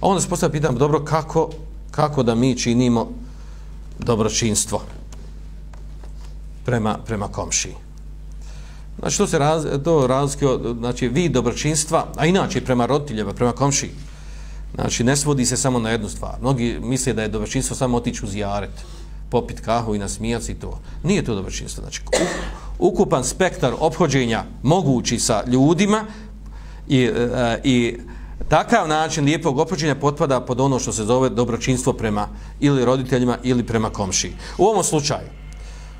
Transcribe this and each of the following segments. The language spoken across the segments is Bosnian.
A onda se postavlja pitanje, dobro, kako, kako da mi činimo dobročinstvo prema, prema komšiji? Znači, to se raz, to razlike, znači, vi dobročinstva, a inače prema roditeljima, prema komšiji, znači, ne svodi se samo na jednu stvar. Mnogi misle da je dobročinstvo samo otići u zijaret, popit kahu i nasmijac i to. Nije to dobročinstvo. Znači, ukupan spektar obhođenja mogući sa ljudima i, e, i takav način lijepog opođenja potpada pod ono što se zove dobročinstvo prema ili roditeljima ili prema komšiji. U ovom slučaju,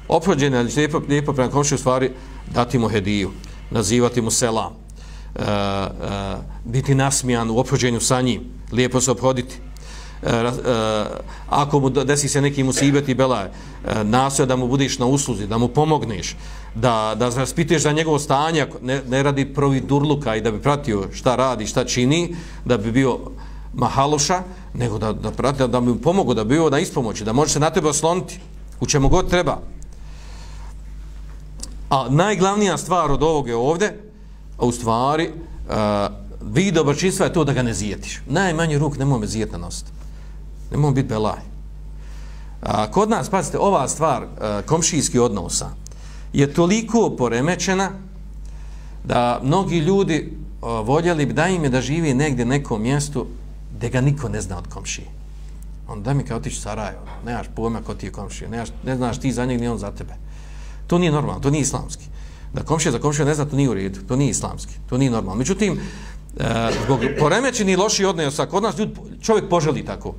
obhođenje znači, lijepo, lijepo prema komšiji u stvari dati mu hediju, nazivati mu selam, e, e, biti nasmijan u opođenju sa njim, lijepo se obhoditi, E, e, ako mu desi se neki musibet i belaj, e, nastoja da mu budiš na usluzi, da mu pomogneš, da, da raspiteš za njegovo stanje, ne, ne radi provi durluka i da bi pratio šta radi, šta čini, da bi bio mahaluša, nego da, da prati, da bi mu pomogu, da bi bio na ispomoći, da može se na tebe osloniti, u čemu god treba. A najglavnija stvar od ovoga je ovde, a u stvari, uh, vid dobročinstva je to da ga ne zijetiš. Najmanji ruk nemoj me zijeti na nositi ne mogu biti belaj. A, kod nas, pazite, ova stvar a, komšijski odnosa je toliko poremećena da mnogi ljudi a, voljeli bi da im je da živi negdje nekom mjestu gdje ga niko ne zna od komšije. On da mi kao otići Sarajevo, nemaš pojma ko ti je komšija, nemaš, ne znaš ti za njeg, ni on za tebe. To nije normalno, to nije islamski. Da komšija za komšija ne zna, to nije u redu, to nije islamski, to nije normalno. Međutim, e, zbog poremećeni loši odnosa, kod nas ljudi, čovjek poželi tako.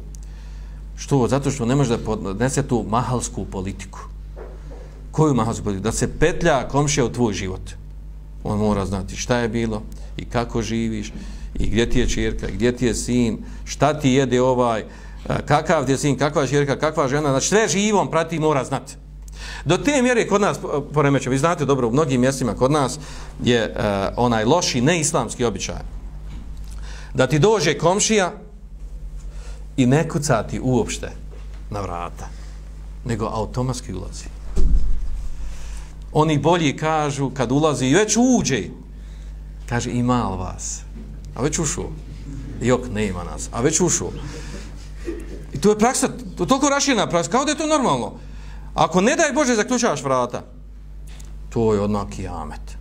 Što? Zato što ne može da podnese tu mahalsku politiku. Koju mahalsku politiku? Da se petlja komšija u tvoj život. On mora znati šta je bilo i kako živiš i gdje ti je čirka, gdje ti je sin, šta ti jede ovaj, kakav ti je sin, kakva je čirka, kakva žena. Znači sve živom prati mora znati. Do te mjere kod nas poremeće, vi znate dobro, u mnogim mjestima kod nas je uh, onaj loši neislamski običaj. Da ti dođe komšija, i ne kucati uopšte na vrata, nego automatski ulazi. Oni bolji kažu, kad ulazi i već uđe, kaže ima li vas? A već ušao. Jok, nema nas. A već ušao. I to je praksa, to je toliko raširna praksa, kao da je to normalno. Ako ne daj Bože zaključavaš vrata, to je odmah kijamet.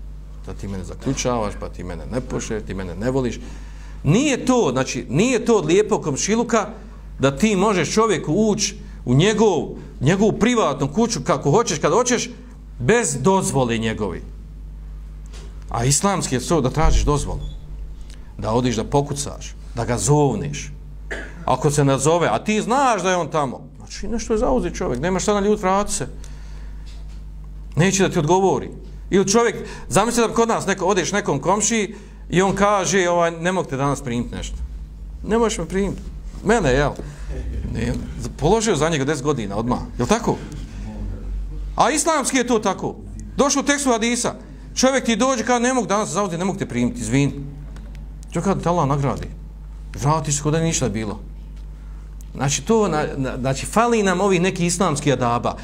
Da ti mene zaključavaš, pa ti mene ne pošeš, ti mene ne voliš. Nije to, znači, nije to od lijepog komšiluka da ti možeš čovjeku ući u njegov, njegovu privatnu kuću kako hoćeš, kad hoćeš, bez dozvole njegovi. A islamski je to da tražiš dozvolu. Da odiš da pokucaš, da ga zovniš. Ako se nazove, a ti znaš da je on tamo, znači nešto je zauzi čovjek, nema šta na ljud vrati se. Neće da ti odgovori. Ili čovjek, zamisli da kod nas neko, odeš nekom komšiji i on kaže, ovaj, ne mogu te danas primiti nešto. Ne možeš me primiti. Mene, jel? Ne, položio za njega 10 godina, odmah. Jel tako? A islamski je to tako. Došao u tekstu Hadisa. Čovjek ti dođe kao ne mogu danas zauzeti, ne mogu te primiti, izvin. Čovjek kada te Allah nagradi. Vrati se kod da ništa bilo. Znači, to, na, na, znači, fali nam ovi neki islamski adaba.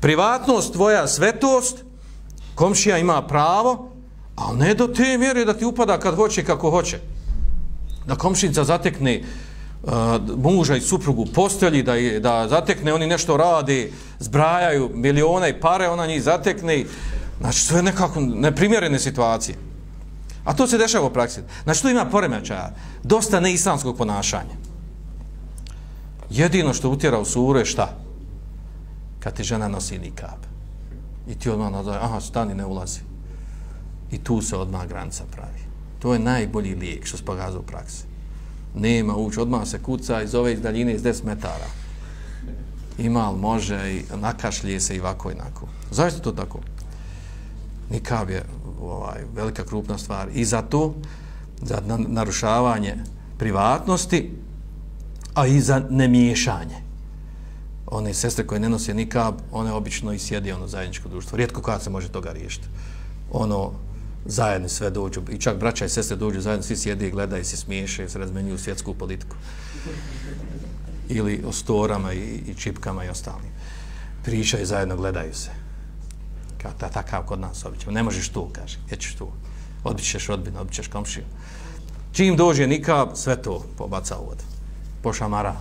Privatnost, tvoja svetost, komšija ima pravo, ali ne do te mjere da ti upada kad hoće, kako hoće. Da komšinica zatekne uh, muža i suprugu postelji, da, je, da zatekne, oni nešto radi, zbrajaju miliona i pare, ona njih zatekne. Znači, to je nekako neprimjerene situacije. A to se dešava u praksi. Znači, tu ima poremećaja, dosta neislamskog ponašanja. Jedino što utjera u suru je šta? Kad ti žena nosi nikab. I ti odmah nazove, aha, stani, ne ulazi. I tu se odmah granica pravi. To je najbolji lijek što se pokazao u praksi nema ući, odmah se kuca iz ove daljine iz 10 metara. Ima li može i nakašlje se i ovako i nako. Zašto to tako? Nikav je ovaj, velika krupna stvar. I za to, za narušavanje privatnosti, a i za nemiješanje. One sestre koje ne nose nikab, one obično i sjedi ono zajedničko društvo. Rijetko kad se može toga riješiti. Ono, zajedni sve dođu, i čak braća i sestre dođu zajedno, svi sjedi i gledaju, se smiješaju, se razmenjuju svjetsku politiku. Ili o storama i, i čipkama i ostalim. Pričaju zajedno, gledaju se. Kao ta, takav kod nas običan. Ne možeš tu, kaže, gdje ćeš tu. Odbićeš odbinu, odbićeš komšiju. Čim dođe nika, sve to pobaca u vodu. Pošamara.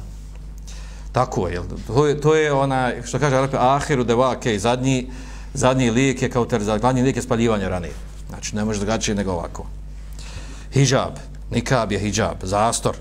Tako je. To je, to je ona, što kaže Arapija, ahiru deva, okay, zadnji, zadnji lijek je kao terzal, glavni lijek je spaljivanje ranije. Znači, ne može drugačije nego ovako. Hijab, nikab je hijab, zastor,